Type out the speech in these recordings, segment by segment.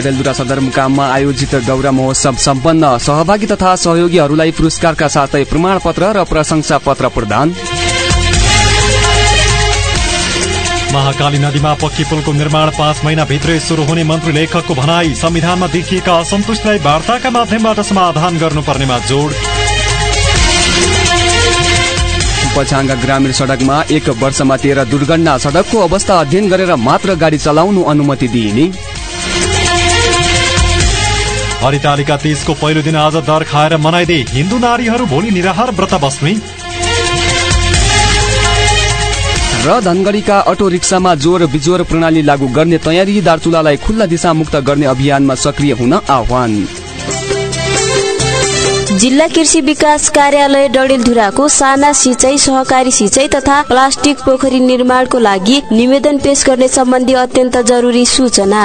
डडेलधुरा सदरमुकाममा आयोजित गौरा महोत्सव सम्पन्न सहभागी तथा सहयोगीहरूलाई पुरस्कारका साथै प्रमाणपत्र र प्रशंसा पत्र प्रदान। महाकाली नदीमा पक्की पुलको निर्माण पाँच महिनाभित्रै शुरू हुने मन्त्री लेखकको भनाई संविधानमा देखिएका असन्तुष्टलाई वार्ताका माध्यमबाट समाधान गर्नुपर्नेमा जोड। पछाङ्गा ग्रामीण सडकमा एक वर्षमा तेह्र दुर्घटना सडकको अवस्था अध्ययन गरेर मात्र गाडी चलाउनु अनुमति दिइने। हरितालिका तीजको पहिलो दिन आज दर खाएर मनाइदे हिन्दू नारीहरू भोलि निराहार व्रत बस्ने। र धनगढ़ीका अटो रिक्सामा जोर बिजोर प्रणाली लागू गर्ने तयारी दार्चुलालाई खुल्ला दिशा मुक्त गर्ने अभियानमा सक्रिय हुन आह्वान। जिल्ला कृषि विकास कार्यालय डडेलधुराको साना सिंचाई सहकारी सिंचाई तथा प्लास्टिक पोखरी निर्माणको लागि निवेदन पेश गर्ने सम्बन्धी अत्यन्त जरुरी सूचना।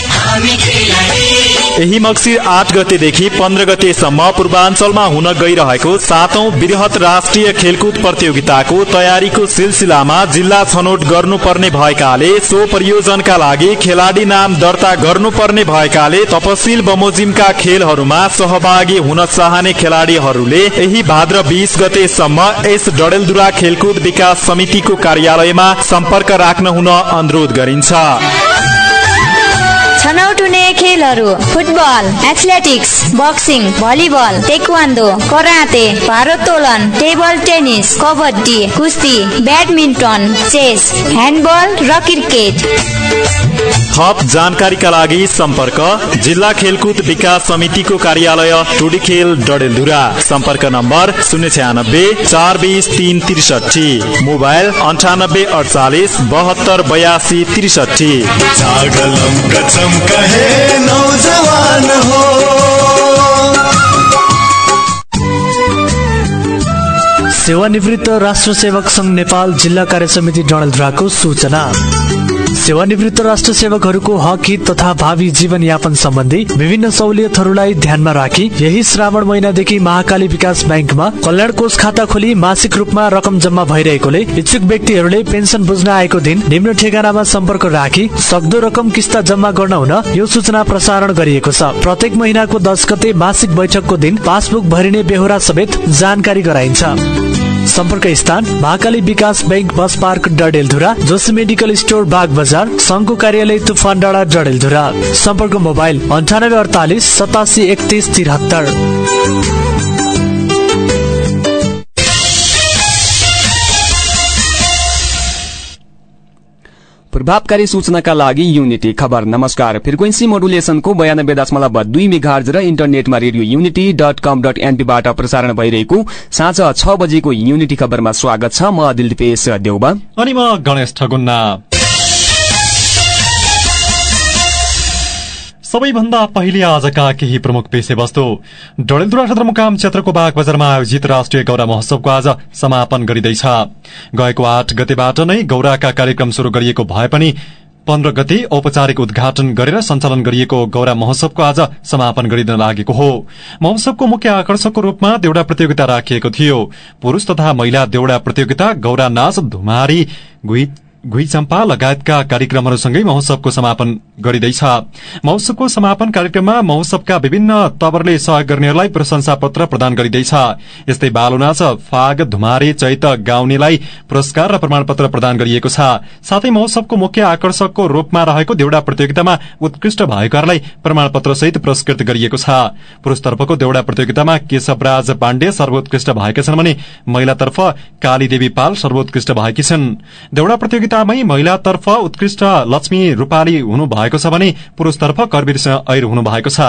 यही मक्सिर आठ गतेदेखि पन्ध्र गतेसम्म पूर्वाञ्चलमा हुन गइरहेको सातौं वृहत राष्ट्रिय खेलकुद प्रतियोगिताको तयारीको सिलसिलामा जिल्ला छनौट गर्नुपर्ने भएकाले सो परियोजनका लागि खेलाडी नाम दर्ता गर्नुपर्ने भएकाले तपसिल बमोजिमका खेलहरूमा सहभागी हुन चाहने खेलाडीहरूले यही भाद्र बीस गतेसम्म यस डडेलधुरा खेलकुद विकास समितिको कार्यालयमा सम्पर्क राख्न हुन अनुरोध गरिन्छ। छनौट हुने खेलहरू football athletics boxing volleyball taekwondo karate भारोत्तोलन टेबल टेनिस कबड्डी कुस्ती ब्याडमिन्टन चेस ह्यान्डबल र क्रिकेट थप जानकारीका लागि सम्पर्क जिल्ला खेलकुद विकास समितिको कार्यालय टुडी खेल डडेलधुरा। सम्पर्क नम्बर शून्य छ्यानब्बे चार बिस तिन त्रिसठी मोबाइल अन्ठानब्बे अडचालिस बहत्तर बयासी त्रिसठी नौजवान हो। सेवानिवृत्त राष्ट्र सेवक संघ नेपाल जिल्ला कार्य समिति डडेलधुराको सूचना। सेवानिवृत्त राष्ट्र सेवकहरूको हक हित तथा भावी जीवन यापन सम्बन्धी विभिन्न सहुलियतहरूलाई ध्यानमा राखी यही श्रावण महिनादेखि महाकाली विकास ब्याङ्कमा कल्याण कोष खाता खोली मासिक रूपमा रकम जम्मा भइरहेकोले इच्छुक व्यक्तिहरूले पेन्सन बुझ्न आएको दिन निम्न ठेगानामा सम्पर्क राखी सक्दो रकम किस्ता जम्मा गर्न हुन यो सूचना प्रसारण गरिएको छ। प्रत्येक महिनाको दस गते मासिक बैठकको दिन पासबुक भरिने बेहोरा समेत जानकारी गराइन्छ। सम्पर्क स्थान Mahakali Vikas bank bus park Dadeldhura Joshi medical store Bag Bazar संघको कार्यालय तुफान डाँडा डडेलधुरा। सम्पर्क मोबाइल अन्ठानब्बे अडतालिस सतासी एकतिस तिहत्तर प्रभावकारी सूचनाका लागि युनिटी खबर। नमस्कार। फ्रिक्वेन्सी मोडुलेसनको बयानब्बे दशमलव दुई मेघार्ज र इन्टरनेटमा radio unity dot com dot एनपीबाट प्रसारण भइरहेको साँझ छ बजेको युनिटी खबरमा स्वागत छ। म दिलपेश देउबा। अनि म गणेश ठगुन्ना। सबैभन्दा पहिले आजका केही प्रमुख विषयवस्तु डडेलधुरा सदरमुकाम क्षेत्रको बाग बजारमा आयोजित राष्ट्रिय गौरा महोत्सवको आज समापन गरिँदैछ। गएको आठ गतेबाट नै गौराका कार्यक्रम शुरू गरिएको भए पनि पन्ध्र गते औपचारिक उद्घाटन गरेर सञ्चालन गरिएको गौरा महोत्सवको आज समापन गरिन लागेको हो। महोत्सवको मुख्य आकर्षकको रूपमा देउडा प्रतियोगिता राखिएको थियो। पुरूष तथा महिला देउडा प्रतियोगिता गौरा नाच धुमारी घुइचम्पा लगायतका कार्यक्रमहरूसँगै महोत्सवको समापन गरिँदैछ। महोत्सवको समापन कार्यक्रममा महोत्सवका विभिन्न तवरले सहयोग गर्नेहरूलाई प्रशंसा पत्र प्रदान गरिँदैछ। यस्तै बालुनाच फाग धुमारे चैत गाउनेलाई पुरस्कार र प्रमाणपत्र प्रदान गरिएको छ। साथै महोत्सवको मुख्य आकर्षकको रूपमा रहेको देउडा प्रतियोगितामा उत्कृष्ट भएकाहरूलाई प्रमाणपत्र सहित पुरस्कृत गरिएको छ। पुरूषतर्फको देउडा प्रतियोगितामा केशवराज पाण्डे सर्वोत्कृष्ट भएका छन् भने महिलातर्फ कालीदेवी पाल सर्वोत्कृष्ट भएकी छन्। प्रतियोगितामै महिलातर्फ उत्कृष्ट लक्ष्मी रूपाली हुनु भएको छ भने पुरूषतर्फ करवीर ऐर हुनु भएको छ।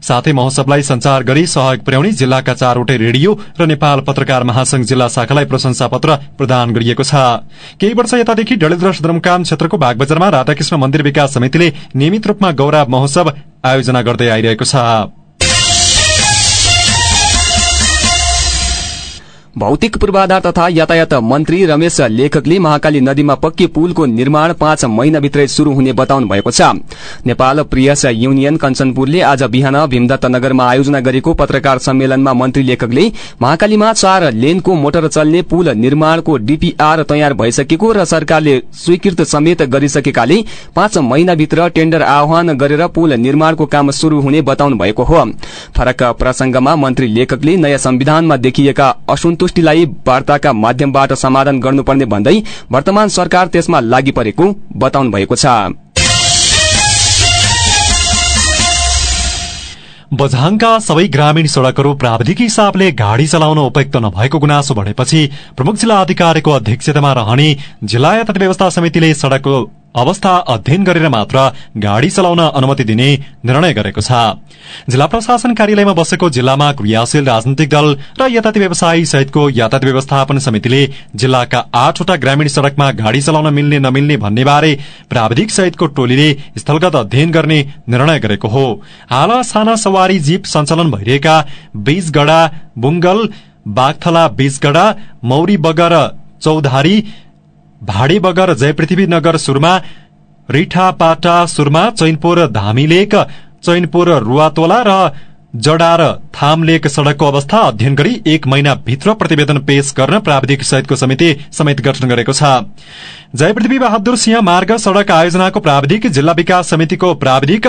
साथै महोत्सवलाई संचार गरी सहयोग पुर्याउने जिल्लाका चारवटै रेडियो र नेपाल पत्रकार महासंघ जिल्ला शाखालाई प्रशंसा पत्र प्रदान गरिएको छ। केही वर्ष यतादेखि डडेलधुरा सदरमुकाम क्षेत्रको बागबजारमा राधाकृष्ण मन्दिर विकास समितिले नियमित रूपमा गौरव महोत्सव आयोजना गर्दै आइरहेको छ। भौतिक पूर्वाधार तथा यातायात मन्त्री रमेश लेखकले महाकाली नदीमा पक्की पुलको निर्माण पाँच महिनाभित्रै शुरू हुने बताउनु भएको छ। नेपाल प्रियस युनियन कञ्चनपुरले आज बिहान भीमदत्त नगरमा आयोजना गरेको पत्रकार सम्मेलनमा मन्त्री लेखकले महाकालीमा चार लेनको मोटर चल्ने पुल निर्माणको डीपीआर तयार भइसकेको र सरकारले स्वीकृत समेत गरिसकेकाले पाँच महिनाभित्र टेण्डर आह्वान गरेर पुल निर्माणको काम शुरू हुने बताउनु भएको हो। फरक प्रसंगमा मन्त्री लेखकले नयाँ संविधानमा देखिएका असन्तुष्ट असन्तुष्टिलाई वार्ताका माध्यमबाट समाधान गर्नुपर्ने भन्दै वर्तमान सरकार त्यसमा लागि परेको बताउनु भएको छ। बझाङका सबै ग्रामीण सड़कहरू प्राविधिक हिसाबले गाड़ी चलाउन उपयुक्त नभएको गुनासो बढेपछि प्रमुख जिल्ला अधिकारीको अध्यक्षतामा रहने जिल्ला यातायात व्यवस्था समितिले सड़कको अवस्था अध्ययन गरेर मात्र गाड़ी चलाउन अनुमति दिने निर्णय गरेको छ। जिल्ला प्रशासन कार्यालयमा बसेको जिल्लामा क्रियाशील राजनैतिक दल र यातायात व्यवसायी सहितको यातायात व्यवस्थापन समितिले जिल्लाका आठवटा ग्रामीण सड़कमा गाड़ी चलाउन मिल्ने नमिल्ने भन्ने बारे प्राविधिक सहितको टोलीले स्थलगत अध्ययन गर्ने निर्णय गरेको हो। हाल साना सवारी जीप सञ्चालन भइरहेका बीजगढ़ा बुङ्गल बागथला बीजगढ़ा मौरी बगर चौधारी भाडी बगर जयपृथ्वी नगर सुरमा रिठापाटा सुरमा चैनपुर धामीलेक चैनपुर रुवातोला र जडार थामलेक सड़कको अवस्था अध्ययन गरी एक महिनाभित्र प्रतिवेदन पेश गर्न प्राविधिक सहितको समिति समेत गठन गरेको छ। जयपृथ्वी बहादुर सिंह मार्ग सड़क आयोजनाको प्राविधिक जिल्ला विकास समितिको प्राविधिक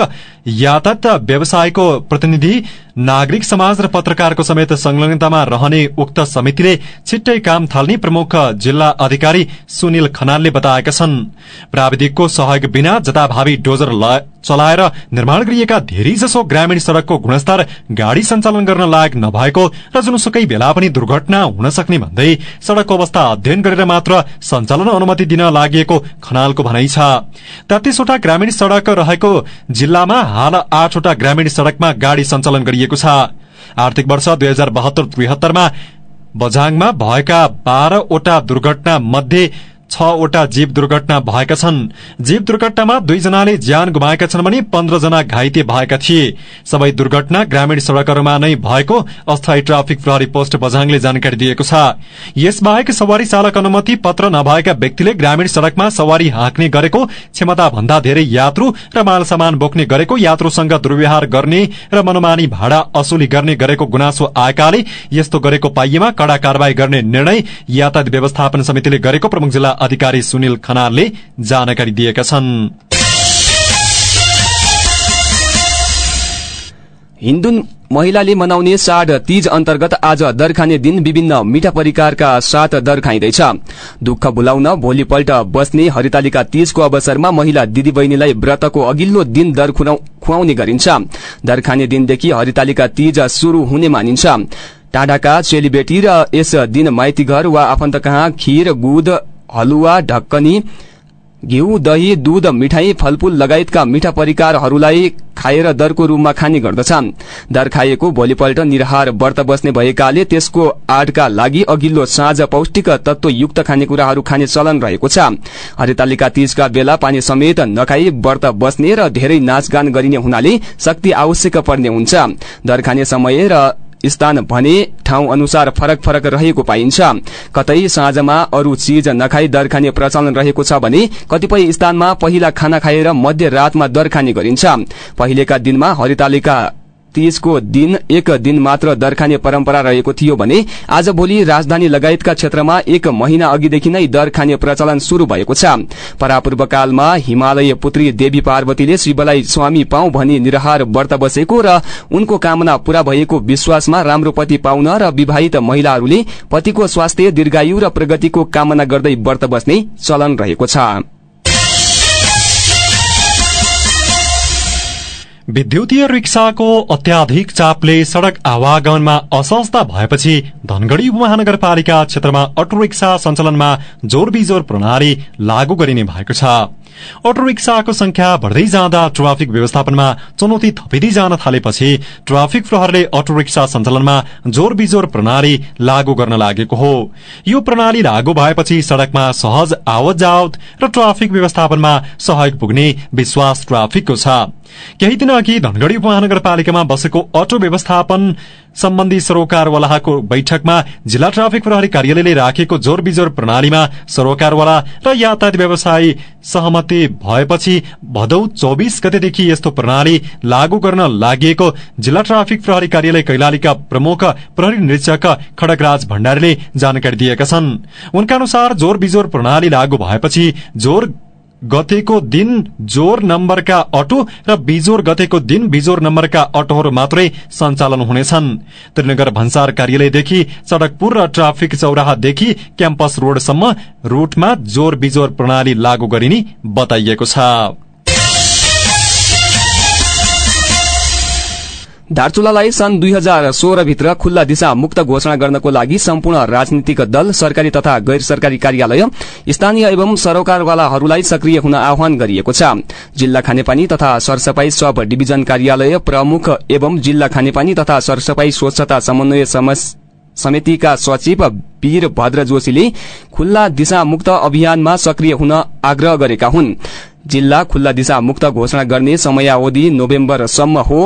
यातायात व्यवसायको प्रतिनिधि नागरिक समाज र पत्रकारको समेत संलग्नतामा रहने उक्त समितिले छिट्टै काम थाल्ने प्रमुख जिल्ला अधिकारी सुनिल खनालले बताएका छन्। प्राविधिकको सहयोग बिना जताभावी डोजर चलाएर निर्माण गरिएका धेरैजसो ग्रामीण सड़कको गुणस्तर गाड़ी सञ्चालन गर्न लायक नभएको र जुनसुकै बेला पनि दुर्घटना हुन सक्ने भन्दै सड़कको अवस्था अध्ययन गरेर मात्र सञ्चालन अनुमति दिन लागि खनालको भनाइ छ। तेत्तीसवटा ग्रामीण सड़क रहेको जिल्लामा हाल आठवटा ग्रामीण सड़कमा गाड़ी सञ्चालन गरिएको छ। आर्थिक वर्ष दुई हजार बहत्तर त्रिहत्तरमा बझाङमा भएका बाह्रवटा दुर्घटना मध्ये छवटा जीव दुर्घटना भएका छन्। जीव दुर्घटनामा दुईजनाले ज्यान गुमाएका छन् भने पन्ध्रजना घाइते भएका थिए। सबै दुर्घटना ग्रामीण सड़कहरूमा नै भएको अस्थायी ट्राफिक प्रहरी पोस्ट बझाङले जानकारी दिएको छ। यसबाहेक सवारी चालक अनुमति पत्र नभएका व्यक्तिले ग्रामीण सड़कमा सवारी हाँक्ने गरेको क्षमता भन्दा धेरै यात्रु र माल सामान बोक्ने गरेको यात्रुसँग दुर्व्यवहार गर्ने र मनोमानी भाडा असुली गर्ने गरेको गुनासो आएकाले यस्तो गरेको पाइएमा कड़ा कार्यवाही गर्ने निर्णय यातायात व्यवस्थापन समितिले गरेको प्रमुख जिल्ला अधिकारी सुनिल खनालले जानकारी दिएका छन्। हिन्दू महिलाले मनाउने साढ तीज अन्तर्गत आज दर खाने दिन विभिन्न मिठा परिकारका साथ दर खाइँदैछ दुःख भुलाउन भोलिपल्ट बस्ने हरितालिका तीजको अवसरमा महिला दिदीबहिनीलाई व्रतको अघिल्लो दिन दर खुवाउने गरिन्छ। दर खाने दिनदेखि हरितालिका तीज शुरू हुने मानिन्छ। टाढाका चेलीबेटी र यस दिन माइती घर वा आफन्त कहाँ खीर गुद हलुवा ढक्कनी घिउ दही दूध मिठाई फलफूल लगायतका मिठा परिकारहरूलाई खाएर दरको रूपमा खाने गर्दछ दर खाइएको भोलिपल्ट निराहार व्रत बस्ने भएकाले त्यसको आडका लागि अघिल्लो साँझ पौष्टिक तत्वयुक्त खानेकुराहरू खाने चलन रहेको छ। हरितालिका तीजका बेला पानी समेत नखाई व्रत बस्ने र धेरै नाचगान गरिने हुनाले शक्ति आवश्यक पर्ने हुन्छ। दर खाने समय र स्थान भने ठाउँ अनुसार फरक फरक रहेको पाइन्छ। कतै साँझमा अरू चीज नखाई दर खाने प्रचलन रहेको छ भने कतिपय स्थानमा पहिला खाना खाएर मध्य रातमा दर खाने गरिन्छ। पहिलेका दिनमा हरितालिका तीजको दिन एक दिन मात्र दरखाने परम्परा रहेको थियो भने आज भोलि राजधानी लगायतका क्षेत्रमा एक महिना अघिदेखि नै दर खाने प्रचलन शुरू भएको छ। परापूर्वकालमा हिमालय पुत्री देवी पार्वतीले शिवलाई स्वामी पाउ भनी निराहार व्रत बसेको र उनको कामना पूरा भएको विश्वासमा राम्रो पति पाउन र विवाहित महिलाहरूले पतिको स्वास्थ्य दीर्घायु र प्रगतिको कामना गर्दै व्रत बस्ने चलन रहेको छ। विद्युतीय रिक्साको अत्याधिक चापले सड़क आवागमनमा असहजता भएपछि धनगढ़ी उपमहानगरपालिका क्षेत्रमा अटो रिक्सा सञ्चालनमा जोर बिजोर प्रणाली लागू गरिने भएको छ। अटो रिक्साको संख्या बढ़दै जाँदा ट्राफिक व्यवस्थापनमा चुनौती थपिँदै जान थालेपछि ट्राफिक प्रहरले अटो रिक्सा सञ्चालनमा जोर बिजोर प्रणाली लागू गर्न लागेको हो। यो प्रणाली लागू भएपछि सड़कमा सहज आवत जावत र ट्राफिक व्यवस्थापनमा सहयोग पुग्ने विश्वास ट्राफिकको छ। केही दिन अघि धनगढ़ी उपमहानगरपालिकामा बसेको अटो व्यवस्थापन सम्बन्धी सरोकारवालाको बैठकमा जिल्ला ट्राफिक प्रहरी कार्यालयले राखेको जोर बिजोर प्रणालीमा सरोकारवाला र यातायात व्यवसायी सहमति भएपछि भदौ चौबिस गतेदेखि यस्तो प्रणाली लागू गर्न लागि जिल्ला ट्राफिक प्रहरी कार्यालय कैलालीका प्रमुख प्रहरी निरीक्षक खडगराज भण्डारीले जानकारी दिएका छन्। उनका अनुसार जोर बिजोर प्रणाली लागू भएपछि जोर गतेको दिन जोर नम्बरका अटो र बिजोर गतेको दिन बिजोर नम्बरका अटोहरू मात्रै सञ्चालन हुनेछन्। त्रिनगर भन्सार कार्यालयदेखि सड़कपुर र ट्राफिक चौराहादेखि क्याम्पस रोडसम्म रूटमा जोर बिजोर प्रणाली लागू गरिने बताइएको छ। दार्चुलालाई सन् दुई हजार सोह्रभित्र खुल्ला दिशा मुक्त घोषणा गर्नको लागि सम्पूर्ण राजनीतिक दल सरकारी तथा गैर सरकारी कार्यालय स्थानीय एवं सरोकारवालाहरूलाई सक्रिय हुन आह्वान गरिएको छ। जिल्ला खानेपानी तथा सरसफाई सब डिभिजन कार्यालय प्रमुख एवं जिल्ला खानेपानी तथा सरसफाई स्वच्छता समन्वय समितिका सचिव वीर भद्र जोशीले खुल्ला दिशा मुक्त अभियानमा सक्रिय हुन आग्रह गरेका हुन्। जिल्ला खुल्ला दिशा मुक्त घोषणा गर्ने समयावधि नोभेम्बरसम्म हो।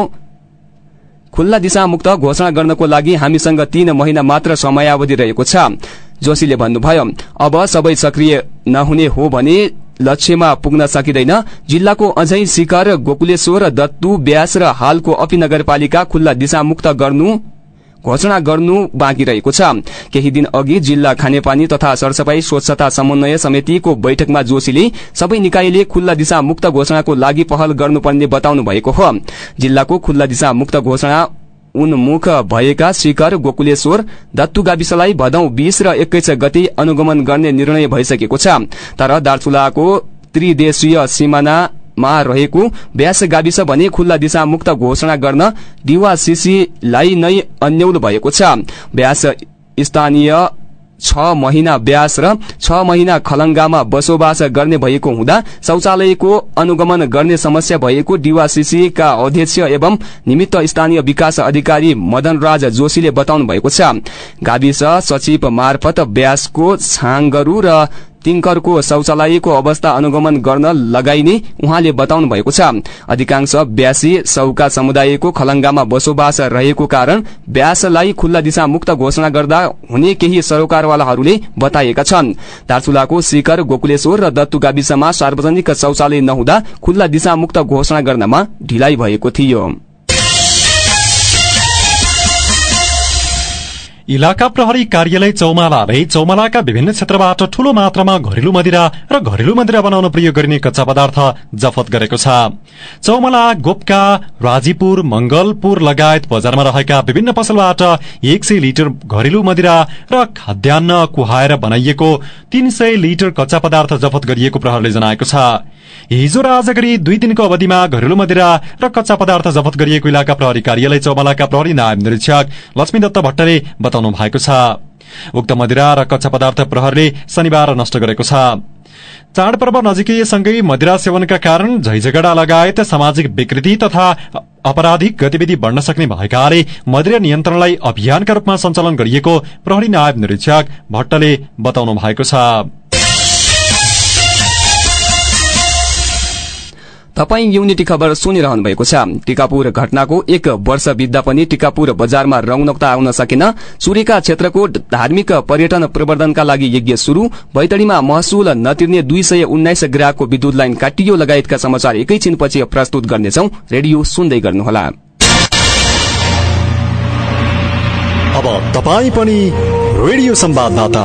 खुल्ला दिशा मुक्त घोषणा गर्नको लागि हामीसँग तीन महिना मात्र समयावधि रहेको छ। जोशीले भन्नुभयो अब सबै सक्रिय नहुने हो भने लक्ष्यमा पुग्न सकिँदैन। जिल्लाको अझै शिखर गोकुलेश्वर दत्तु ब्यास र हालको अपी नगरपालिका खुल्ला दिशामुक्त गर्नु घोषणा गर्नु बाँकी रहेको छ। केही दिन अघि जिल्ला खानेपानी तथा सरसफाई स्वच्छता समन्वय समितिको बैठकमा जोशीले सबै निकायले खुल्ला दिशा मुक्त घोषणाको लागि पहल गर्नुपर्ने बताउनु भएको हो। जिल्लाको खुल्ला दिशा मुक्त घोषणा उन्मुख भएका शिखर गोकुलेश्वर दत्तु गाविसलाई भदौ बीस र एक्काइस गति अनुगमन गर्ने निर्णय भइसकेको छ। तर दार्चुलाको त्रिदेशीय सिमाना मा रहेको व्यास गाविस भने खुल्ला दिशा मुक्त घोषणा गर्न डिवासीसीलाई नै अन्यौल भएको छ। व्यास स्थानीय छ महिना व्यास र छ महिना खलंगामा बसोबास गर्ने भएको हुँदा शौचालयको अनुगमन गर्ने समस्या भएको डिवासीसीका अध्यक्ष एवं निमित्त स्थानीय विकास अधिकारी मदनराज जोशीले बताउनु भएको छ। गाविस सचिव मार्फत व्यासको छाङ्गरू र तिङकरको शौचालयको अवस्था अनुगमन गर्न लगाइने उहाँले बताउनु भएको छ। अधिकांश ब्यासी सौका समुदायको खलंगामा बसोबास रहेको कारण ब्यासलाई खुल्ला दिशा मुक्त घोषणा गर्दा हुने केही सरोकारवालाहरूले बताएका छन्। दार्चुलाको शिखर गोकुलेश्वर र दत्तु गाविसमा सार्वजनिक शौचालय नहुँदा खुल्ला दिशा मुक्त घोषणा गर्नमा ढिलाइ भएको थियो। इलाका प्रहरी कार्यालय चौमालाले चौमालाका विभिन्न क्षेत्रबाट ठूलो मात्रामा घरेलु मदिरा र घरेलु मदिरा बनाउन प्रयोग गरिने कच्चा पदार्थ जफत गरेको छ। चौमाला गोपका राजीपुर मंगलपुर लगायत बजारमा रहेका विभिन्न पसलबाट एक सय लिटर घरेलु मदिरा र खाद्यान्न कुहाएर बनाइएको तीन सय लिटर कच्चा पदार्थ जफत गरिएको प्रहरले जनाएको छ। हिजो र आज गरी दुई दिनको अवधिमा घरेलु मदिरा र कच्चा पदार्थ जफत गरिएको इलाका प्रहरी कार्यालय चौमालाका प्रहरी नायब निरीक्षक लक्ष्मी दत्त भट्टले बताउनु भएको छ। उक्त मदिरा र कच्चा पदार्थ प्रहरले शनिबार नष्ट गरेको छ। चाडपर्व नजिकैसँगै मदिरा सेवनका कारण झैझगडा लगायत सामाजिक विकृति तथा अपराधिक गतिविधि बढ़न सक्ने भएकाले मदिरा नियन्त्रणलाई अभियानका रूपमा सञ्चालन गरिएको प्रहरी नायब निरीक्षक भट्टले बताउनु भएको छ। तपाई युनिटी खबर सुनिरहनु भएको छ। टिकापुर घटनाको एक वर्ष बित्दा पनि टिकापुर बजारमा रौनकता आउन सकेन। सूर्यका क्षेत्रको धार्मिक पर्यटन प्रवर्धनका लागि यज्ञ शुरू बैतडीमा महसुल नतिर्ने दुई सय उन्नाइस ग्राहकको विद्युत लाइन काटियो। लगायतका समाचार एकैछिनपछि प्रस्तुत गर्नेछौ। रेडियो सुन्दै गर्नुहोला। अब पनि रेडियो संवाददाता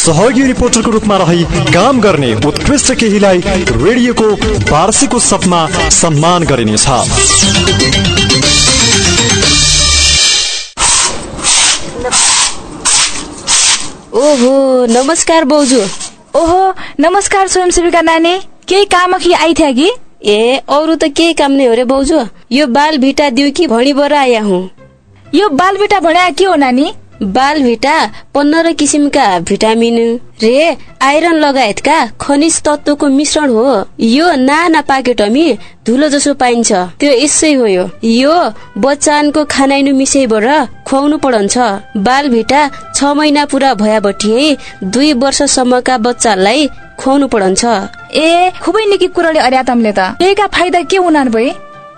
सहयोगी रिपोर्टरको रूपमा रही काम गर्ने उत्कृष्ट केहीलाई रेडियोको वार्षिक उत्सवमा सम्मान गरिनेछ। ओहो नमस्कार बाउजू ओहो नमस्कार स्वयंसेविका नानी। केही काम कि आइथ्या कि? ए अरू त केही काम नै हो रे बाउजू यो बाल भिटा दिउ कि भणी बर आया हुँ। यो बाल भिटा भण्या के हो नानी? बाल भिटा पन्ध्र किसिमका भिटामिन रे आइरन लगायतका खनिज तत्वको मिश्रण हो। यो नाना पाकेटमी धुलो जसो पाइन्छ। त्यो यसै हो यो। यो बच्चानको खानाइनु मिसैबाट खुवाउनु पड़न्छ बाल भिटा छ महिना पुरा भएबटी दुई वर्षसम्मका बच्चालाई खुवाउनु पड़न्छ ए खुबै निकै कुराले अर्या तमले त। फाइदा के हुनान् भए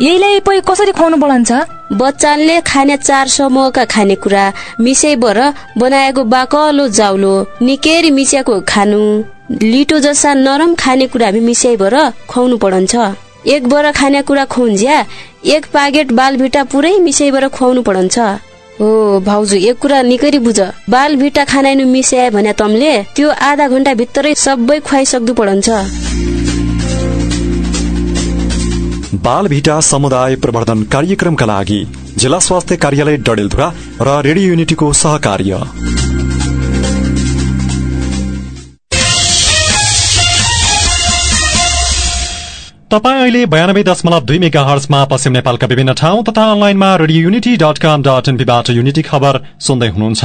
यहीलाई पै कसरी खुवाउनु पड़न्छ बच्चाले खाने चार समूहका खानेकुरा मिसैबर बनाएको बाकलो जाउलो निकेरी मिसिएको खानु। लिटो जस्ता नरम खानेकुरा हामी मिसाइबर खुवाउनु पड़न्छ एक बर खानेकुरा खुन्ज्या एक पाकेट बाल भिटा पुरै मिसाइबर खुवाउनु पड़न्छ हो भाउजू एक कुरा निकै बुझ। बाल भिटा खानाइनु मिसाए भने तमले त्यो आधा घण्टा भित्रै सबै खुवाइसक्दु पड़न्छ बाल भिटा समुदाय प्रवर्धन कार्यक्रमका लागि जिल्ला स्वास्थ्य कार्यालय डडेलधुरा र रेडियो युनिटीको सहकार्य। तपाईँ अहिले बयानब्बे दशमलव दुई मेगा हर्समा पश्चिम नेपालका विभिन्न ठाउँ तथा अनलाइनमा radio unity dot com dot एनपीबाट unity खबर सुन्दै हुनुहुन्छ।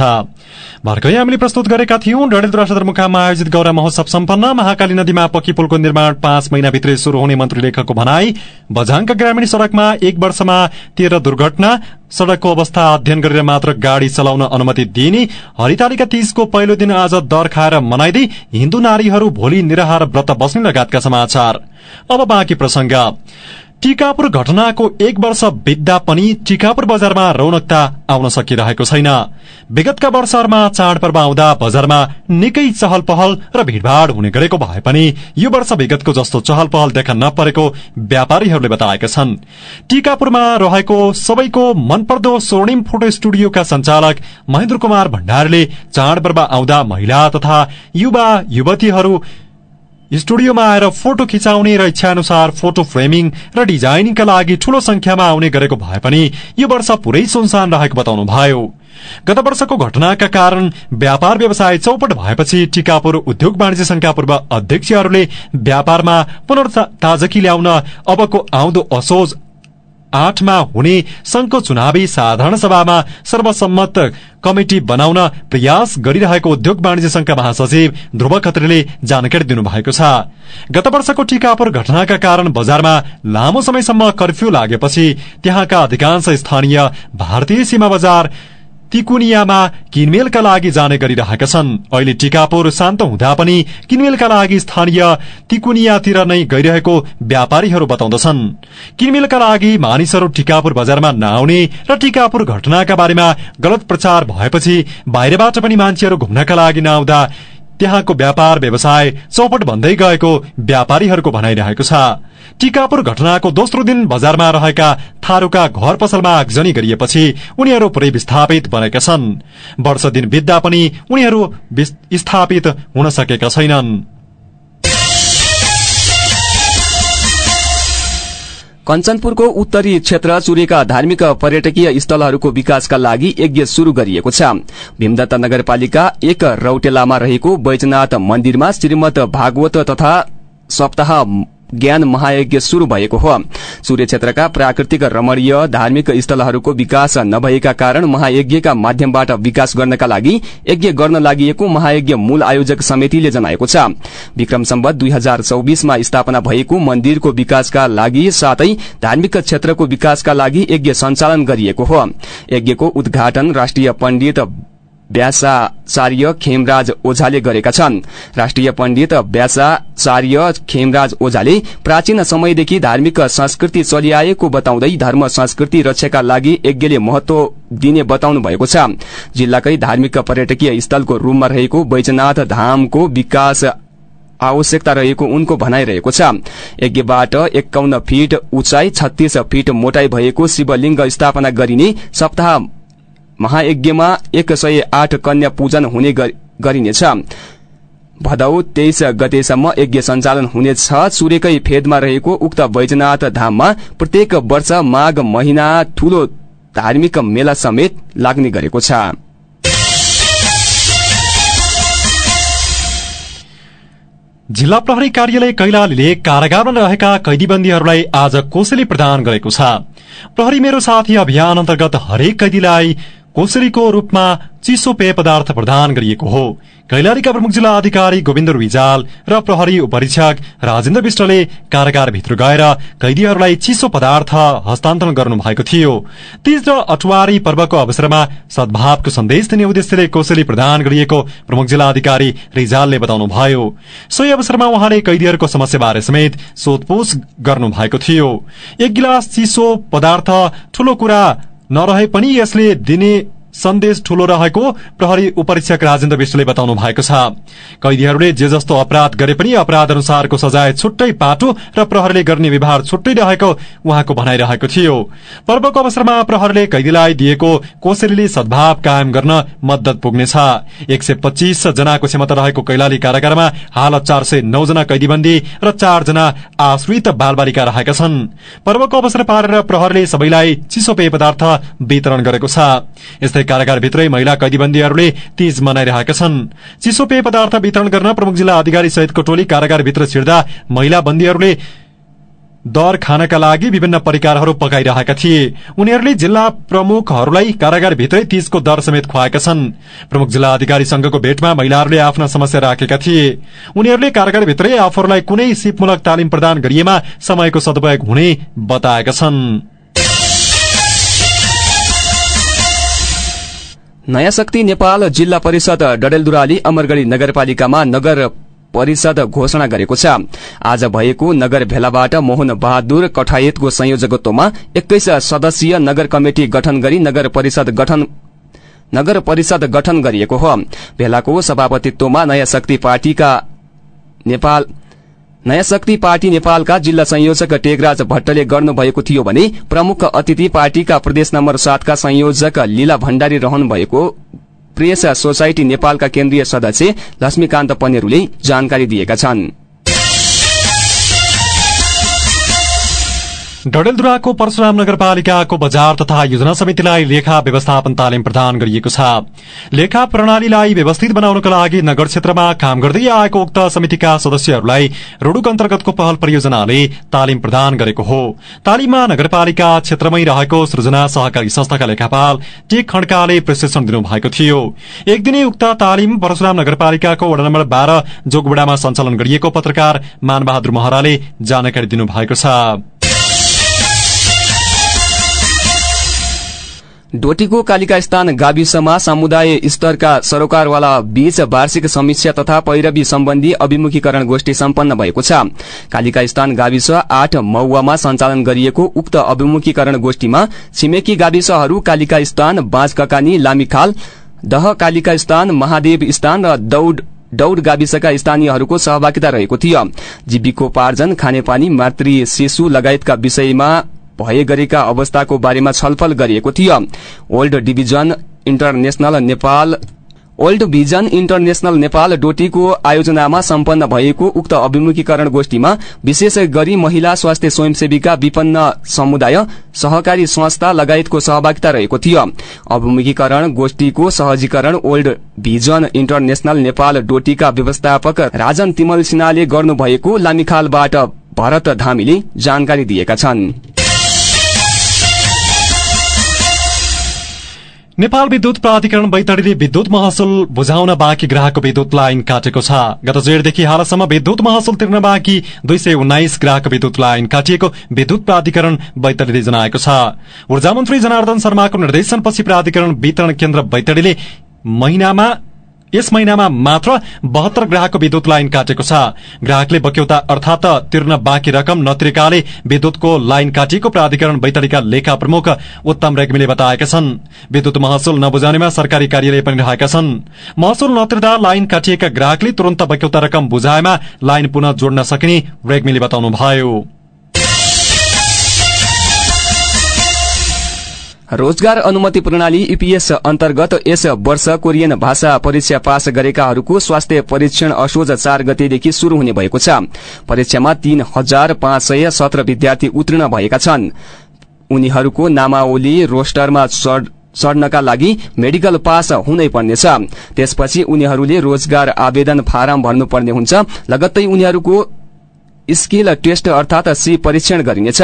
भर्खरै हामीले प्रस्तुत गरेका थियौं डडेलधुरा सदरमुकाममा आयोजित गौरा महोत्सव सम्पन्न। महाकाली नदीमा पक्की पुलको निर्माण पाँच महिनाभित्रै शुरू हुने मन्त्री लेखकको भनाई। बझाङका ग्रामीण सड़कमा एक वर्षमा तेह्र दुर्घटना सड़कको अवस्था अध्ययन गरेर मात्र गाड़ी चलाउन अनुमति दिइने हरितालिका तीजको पहिलो दिन आज दर खाएर मनाइँदै हिन्दू नारीहरू भोलि निराहार व्रत बस्ने लगायतका समाचार। अब बाँकी प्रसंग टिकापुर घटनाको एक वर्ष बित्दा पनि टिकापुर बजारमा रौनकता आउन सकिरहेको छैन। विगतका वर्षहरूमा चाडपर्व आउँदा बजारमा निकै चहल पहल र भीड़भाड़ हुने गरेको भए पनि यो वर्ष विगतको जस्तो चहल पहल देखा नपरेको व्यापारीहरूले बताएका छन्। टिकापुरमा रहेको सबैको मनपर्दो स्वर्णिम फोटो स्टुडियोका संचालक महेन्द्र कुमार भण्डारीले चाडपर्व आउँदा महिला तथा युवा युवतीहरू स्टुडियोमा आएर फोटो खिचाउने र इच्छानुसार फोटो फ्रेमिङ र डिजाइनिङका लागि ठूलो संख्यामा आउने गरेको भए पनि यो वर्ष पुरै सुनसान रहेको बताउनुभयो गत वर्षको घटनाका कारण व्यापार व्यवसाय चौपट भएपछि टिकापुर उद्योग वाणिज्य संघका पूर्व अध्यक्षहरूले व्यापारमा पुनर्ताजगी ल्याउन अबको आउँदो असोज आठमा हुने संघको चुनावी साधारण सभामा सर्वसम्मत कमिटी बनाउन प्रयास गरिरहेको उद्योग वाणिज्य संघका महासचिव ध्रुव खत्रीले जानकारी दिनुभएको छ। गत वर्षको टिकापुर घटनाका कारण बजारमा लामो समयसम्म कर्फ्यू लागेपछि त्यहाँका अधिकांश स्थानीय भारतीय सीमा बजार तिकुनियामा किनमेलका लागि जाने गरिरहेका छन्। अहिले टिकापुर शान्त हुँदा पनि किनमेलका लागि स्थानीय तिकुनियातिर नै गइरहेको व्यापारीहरू बताउँदछन्। किनमेलका लागि मानिसहरू टिकापुर बजारमा नआउने र टिकापुर घटनाका बारेमा गलत प्रचार भएपछि बाहिरबाट पनि मान्छेहरू घुम्नका लागि नआउँदा त्यहाँको व्यापार व्यवसाय चौपट भन्दै गएको व्यापारीहरूको भनाइरहेको छ। टिकापुर घटनाको दोस्रो दिन बजारमा रहेका थारूका घर पसलमा आगजनी गरिएपछि उनीहरू पुरै विस्थापित बनेका छन्। वर्ष दिन बित्दा पनि उनीहरू स्थापित हुन सकेका छैनन्। कञ्चनपुरको उत्तरी क्षेत्र चुरेका धार्मिक पर्यटकीय स्थलहरूको विकासका लागि यज्ञ शुरू गरिएको छ। भीमदत्त नगरपालिका एक रौटेलामा रहेको बैजनाथ मन्दिरमा श्रीमद भागवत तथा सप्ताह ज्ञान महायज्ञ शुरू भएको हो। सूर्य क्षेत्रका प्राकृतिक रमणीय धार्मिक स्थलहरूको विकास नभएका कारण महायज्ञका माध्यमबाट विकास गर्नका लागि यज्ञ गर्न लागि महायज्ञ मूल आयोजक समितिले जनाएको छ। विक्रम सम्बत दुई हजार स्थापना भएको मन्दिरको विकासका लागि साथै धार्मिक क्षेत्रको विकासका लागि यज्ञ सञ्चालन गरिएको हो। यज्ञको उद्घाटन राष्ट्रिय पण्डित व्यासाचार्य खेमराज ओझाले गरेका छन्। राष्ट्रिय पण्डित व्यासाचार्य खेमराज ओझाले प्राचीन समयदेखि धार्मिक संस्कृति चलिआएको बताउँदै धर्म संस्कृति रक्षाका लागि यज्ञले महत्व दिने बताउनु भएको छ। जिल्लाकै धार्मिक पर्यटकीय स्थलको रूपमा रहेको बैजनाथ धामको विकास आवश्यकता रहेको उनको भनाइरहेको छ। यज्ञबाट एकाउन्न फिट उचाइ छत्तीस फिट मोटाई भएको शिवलिङ्ग स्थापना गरिने सप्ताह महायज्ञमा एक सय आठ कन्या पूजन हुने गरिनेछ। भदौ तेइस गतेसम्म यज्ञ सञ्चालन हुनेछ। सूर्यकै फेदमा रहेको उक्त वैजनाथ धाममा प्रत्येक वर्ष माघ महिना ठूलो धार्मिक मेला समेत लाग्ने गरेको छ। जिल्ला प्रहरी कार्यालय कैलालीले कारागारमा रहेका कैदीबन्दीहरूलाई आज कोसेली प्रदान गरेको छ। प्रहरी मेरो साथी अभियान अन्तर्गत हरेक कैदीलाई कोसेलीको रूपमा चिसो पेय पदार्थ प्रदान गरिएको हो। कैलालीका प्रमुख जिल्ला अधिकारी गोविन्द रिजाल र प्रहरी उपरीक्षक राजेन्द्र विष्टले कारागारभित्र गएर कैदीहरूलाई चिसो पदार्थ हस्तान्तरण गर्नु भएको थियो। तीज र अठुवारी पर्वको अवसरमा सद्भावको सन्देश दिने उद्देश्यले कोसेली प्रदान गरिएको प्रमुख जिल्ला अधिकारी रिजालले बताउनुभयो। सोही अवसरमा उहाँले कैदीहरूको समस्याबारे समेत सोधपूछ गर्नु भएको थियो। एक गिलास चिसो पदार्थ ठूलो कुरा नरहे पनि यसले दिने सन्देश ठूलो रहेको प्रहरी उपरीक्षक राजेन्द्र विष्टले बताउनु भएको छ। कैदीहरूले जे जस्तो अपराध गरे पनि अपराध अनुसारको सजाय छुट्टै पाटो र प्रहरीले गर्ने व्यवहार छुट्टै रहेको उहाँको भनाइरहेको थियो। पर्वको अवसरमा प्रहरीले कैदीलाई दिएको कोसेलीले सद्भाव कायम गर्न मद्दत पुग्नेछ। एक सय पच्चीस जनाको क्षमता रहेको कैलाली कारागारमा हाल चार सय नौजना कैदीबन्दी र चारजना आश्रित बालबालिका रहेका छन्। पर्वको अवसर पारेर प्रहरीले सबैलाई चिसो पेय पदार्थ वितरण गरेको छ। कारागारभित्रै महिला कैदीबन्दीहरूले तीज मनाइरहेका छन्। चिसो पेय पदार्थ वितरण गर्न प्रमुख जिल्ला अधिकारी सहितको टोली कारागारभित्र छिर्दा महिला बन्दीहरूले दर खानका लागि विभिन्न परिकारहरू पकाइरहेका थिए। उनीहरूले जिल्ला प्रमुखहरूलाई कारागारभित्रै तीजको दर समेत खुवाएका छन्। प्रमुख जिल्ला अधिकारी संघको भेटमा महिलाहरूले आफ्ना समस्या राखेका थिए। उनीहरूले कारागारभित्रै आफूहरूलाई कुनै सिपमूलक तालिम प्रदान गरिएमा समयको सदुपयोग हुने बताएका छन्। नयाँ शक्ति नेपाल जिल्ला परिषद डडेलधुराली अमरगढ़ी नगरपालिकामा नगर परिषद घोषणा गरेको छ। आज भएको नगर भेलाबाट मोहन बहादुर कठायतको संयोजकत्वमा एक्काइस सदस्यीय नगर कमिटी गठन गरी नगर परिषद गठन नगर परिषद गठन गरिएको हो। भेलाको सभापतित्वमा नयाँ शक्ति पार्टीका नेपाल नयाँ शक्ति पार्टी नेपालका जिल्ला संयोजक टेगराज भट्टले गर्नुभएको थियो भने प्रमुख अतिथि पार्टीका प्रदेश नम्बर सातका संयोजक लीला भण्डारी रहनु भएको प्रेस सोसाइटी नेपालका केन्द्रीय सदस्य लक्ष्मीकान्त पनेरूले जानकारी दिएका छन्। डडेलधुराको परशुराम नगरपालिकाको बजार तथा योजना समितिलाई लेखा व्यवस्थापन तालिम प्रदान गरिएको छ। लेखा प्रणालीलाई व्यवस्थित बनाउनका लागि नगर क्षेत्रमा काम गर्दै आएको उक्त समितिका सदस्यहरूलाई रोडुक अन्तर्गतको पहल परियोजनाले तालिम प्रदान गरेको हो। तालिममा नगरपालिका क्षेत्रमै रहेको सृजना सहकारी संस्थाका लेखापाल टेक खड्काले प्रशिक्षण दिनुभएको थियो। एक दिने उक्त तालिम परशुराम नगरपालिकाको वडा नम्बर बाह्र जोगबुडामा सञ्चालन गरिएको पत्रकार मानबहादुर महराले जानकारी दिनुभएको छ। डोटीको कालिका स्थान गाविसमा समुदाय स्तरका सरोकारवाला बीच वार्षिक समीक्षा तथा पैरवी सम्बन्धी अभिमुखीकरण गोष्ठी सम्पन्न भएको छ। कालिका स्थान गाविस आठ मौवामा सञ्चालन गरिएको उक्त अभिमुखीकरण गोष्ठीमा छिमेकी गाविसहरू कालिका स्थान बाँचककानी लामीखाल दह कालिका स्थान महादेव स्थान र दौड दौड गाविसका स्थानीयहरूको सहभागिता रहेको थियो। जीविकोपार्जन खानेपानी मातृ शिशु लगायतका विषयमा भए गरेका अवस्थाको बारेमा छलफल गरिएको थियो। Old division international Nepal old vision international Nepal डोटीको आयोजनामा सम्पन्न भएको उक्त अभिमुखीकरण गोष्ठीमा विशेष गरी महिला स्वास्थ्य स्वयंसेविका विपन्न समुदाय सहकारी संस्था लगायतको सहभागिता रहेको थियो। अभिमुखीकरण गोष्ठीको सहजीकरण ओल्ड भिजन इन्टरनेशनल नेपाल डोटीका व्यवस्थापक राजन तिमल सिन्हाले गर्नुभएको लामिखालबाट भरत धामीले जानकारी दिएका छन्। नेपाल विद्युत प्राधिकरण बैतडीले विद्युत महसुल बुझाउन बाँकी ग्राहकको विद्युत लाइन काटेको छ। गत जेठदेखि हालसम्म विद्युत महसुल तिर्न बाँकी दुई सय उन्नाइस ग्राहकको विद्युत लाइन काटिएको विद्युत प्राधिकरण बैतडीले जनाएको छ। ऊर्जा मन्त्री जनार्दन शर्माको निर्देशनपछि प्राधिकरण वितरण केन्द्र बैतडीले महिनामा यस महिनामा मात्र बहत्तर ग्राहकको विद्युत लाइन काटेको छ। ग्राहकले बक्यौता अर्थात तिर्न बाँकी रकम नतिरेकाले विद्युतको लाइन काटिएको प्राधिकरण बैतडीका लेखा प्रमुख उत्तम रेग्मीले बताएका छन्। विद्युत महसुल नबुझाउनेमा सरकारी कार्यालय पनि रहेका छन्। महसुल नतिर्दा लाइन काटिएका ग्राहकले तुरन्त बक्यौता रकम बुझाएमा लाइन पुनः जोड्न सकिने रेग्मीले बताउनुभयो। रोजगार अनुमति प्रणाली ईपीएस अन्तर्गत यस वर्ष कोरियन भाषा परीक्षा पास गरेकाहरूको स्वास्थ्य परीक्षण असोज चार गतेदेखि शुरू हुने भएको छ। परीक्षामा तीन हजार पाँच सय सत्र विद्यार्थी उत्तीर्ण भएका छन्। उनीहरूको नामावली रोस्टरमा चढ्नका लागि मेडिकल पास हुनै पर्नेछ। त्यसपछि उनीहरूले रोजगार आवेदन फारम भर्नुपर्ने हुन्छ। लगत्तै उनीहरूको स्किल टेस्ट अर्थात सी परीक्षण गरिनेछ।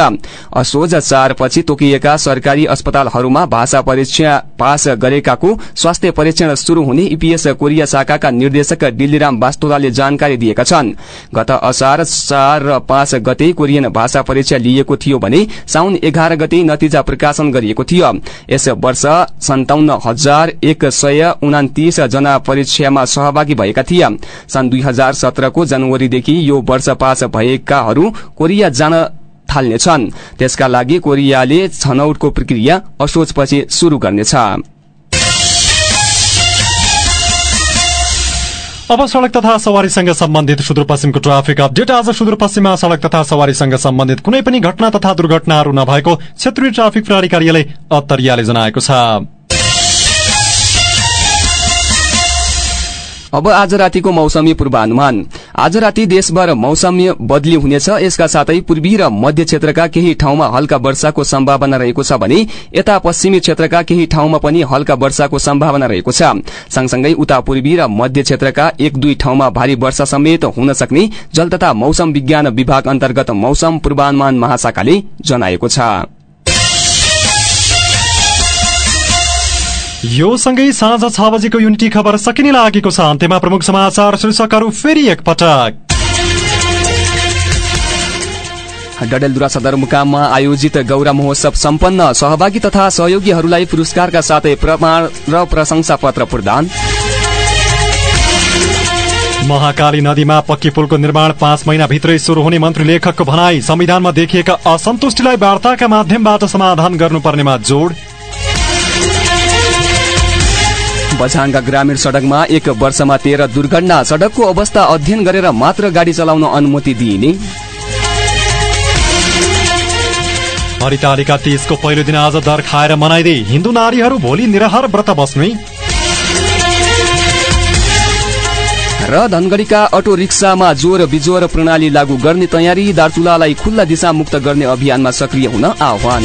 असोज चार पछि तोकिएका सरकारी अस्पतालहरूमा भाषा परीक्षा पास गरेकाको स्वास्थ्य परीक्षण शुरू हुने ईपीएस कोरिया शाखाका निर्देशक डिल्लीराम वास्तोलाले जानकारी दिएका छन्। गत असार चार र पाँच गते कोरियन भाषा परीक्षा लिएको थियो भने साउन एघार गते नतिजा प्रकाशन गरिएको थियो। यस वर्ष सन्ताउन्न हजार एक सय उनातिस जना परीक्षामा सहभागी भएका थिए। सन् दुई हजार सत्रको जनवरीदेखि यो वर्ष पास भए भएकाहरू कोरिया जान थाल्नेछन्। त्यसका लागि कोरियाले छनौटको प्रक्रिया असोजपछि शुरू गर्नेछ। अब सड़क तथा सवारीसँग सम्बन्धित सुदूरपश्चिमको ट्राफिक अपडेट। आज सुदूरपश्चिममा सड़क तथा सवारीसँग सम्बन्धित कुनै पनि घटना तथा दुर्घटनाहरू नभएको क्षेत्रीय ट्राफिक प्रहरी कार्यालय अत्तरियाले जनाएको छ। अब आज रातिको मौसमी पूर्वानुमान। आज राति देशभर मौसमी बदली हुनेछ यसका साथै पूर्वी र मध्य क्षेत्रका केही ठाउँमा हल्का वर्षाको सम्भावना रहेको छ भने यता पश्चिमी क्षेत्रका केही ठाउँमा पनि हल्का वर्षाको सम्भावना रहेको छ। सँगसँगै उता पूर्वी र मध्य क्षेत्रका एक दुई ठाउँमा भारी वर्षा समेत हुन सक्ने जल तथा मौसम विज्ञान विभाग अन्तर्गत मौसम पूर्वानुमान महाशाखाले जनाएको छ। यो सँगै साँझ छ बजेको युनिटी खबर सकिने लागेको छ। अन्त्यमा प्रमुख समाचार शीर्षकहरू फेरि एकपटक। डडेलधुरा सदरमुकाममा आयोजित गौरा महोत्सव सम्पन्न। सहभागी तथा सहयोगीहरूलाई पुरस्कारका साथै प्रमाण र प्रशंसा पत्र प्रदान। महाकाली नदीमा पक्की पुलको निर्माण पाँच महिनाभित्रै शुरू हुने मन्त्री लेखकको भनाई। संविधानमा देखिएका असन्तुष्टिलाई वार्ताका माध्यमबाट समाधान गर्नुपर्नेमा जोड। बझाङ्गा ग्रामीण सडकमा एक वर्षमा तेह्र दुर्घटना। सडकको अवस्था अध्ययन गरेर मात्र गाडी चलाउन अनुमति दिइने। हरितालिका तीजको पहिलो दिन आज दर खाएर मनाइँदै हिन्दू नारीहरू भोलि निराहार व्रत बस्ने। र धनगढीका अटो रिक्सामा जोर बिजोर प्रणाली लागू गर्ने तयारी दार्चुलालाई खुल्ला दिशा मुक्त गर्ने अभियानमा सक्रिय हुन आह्वान।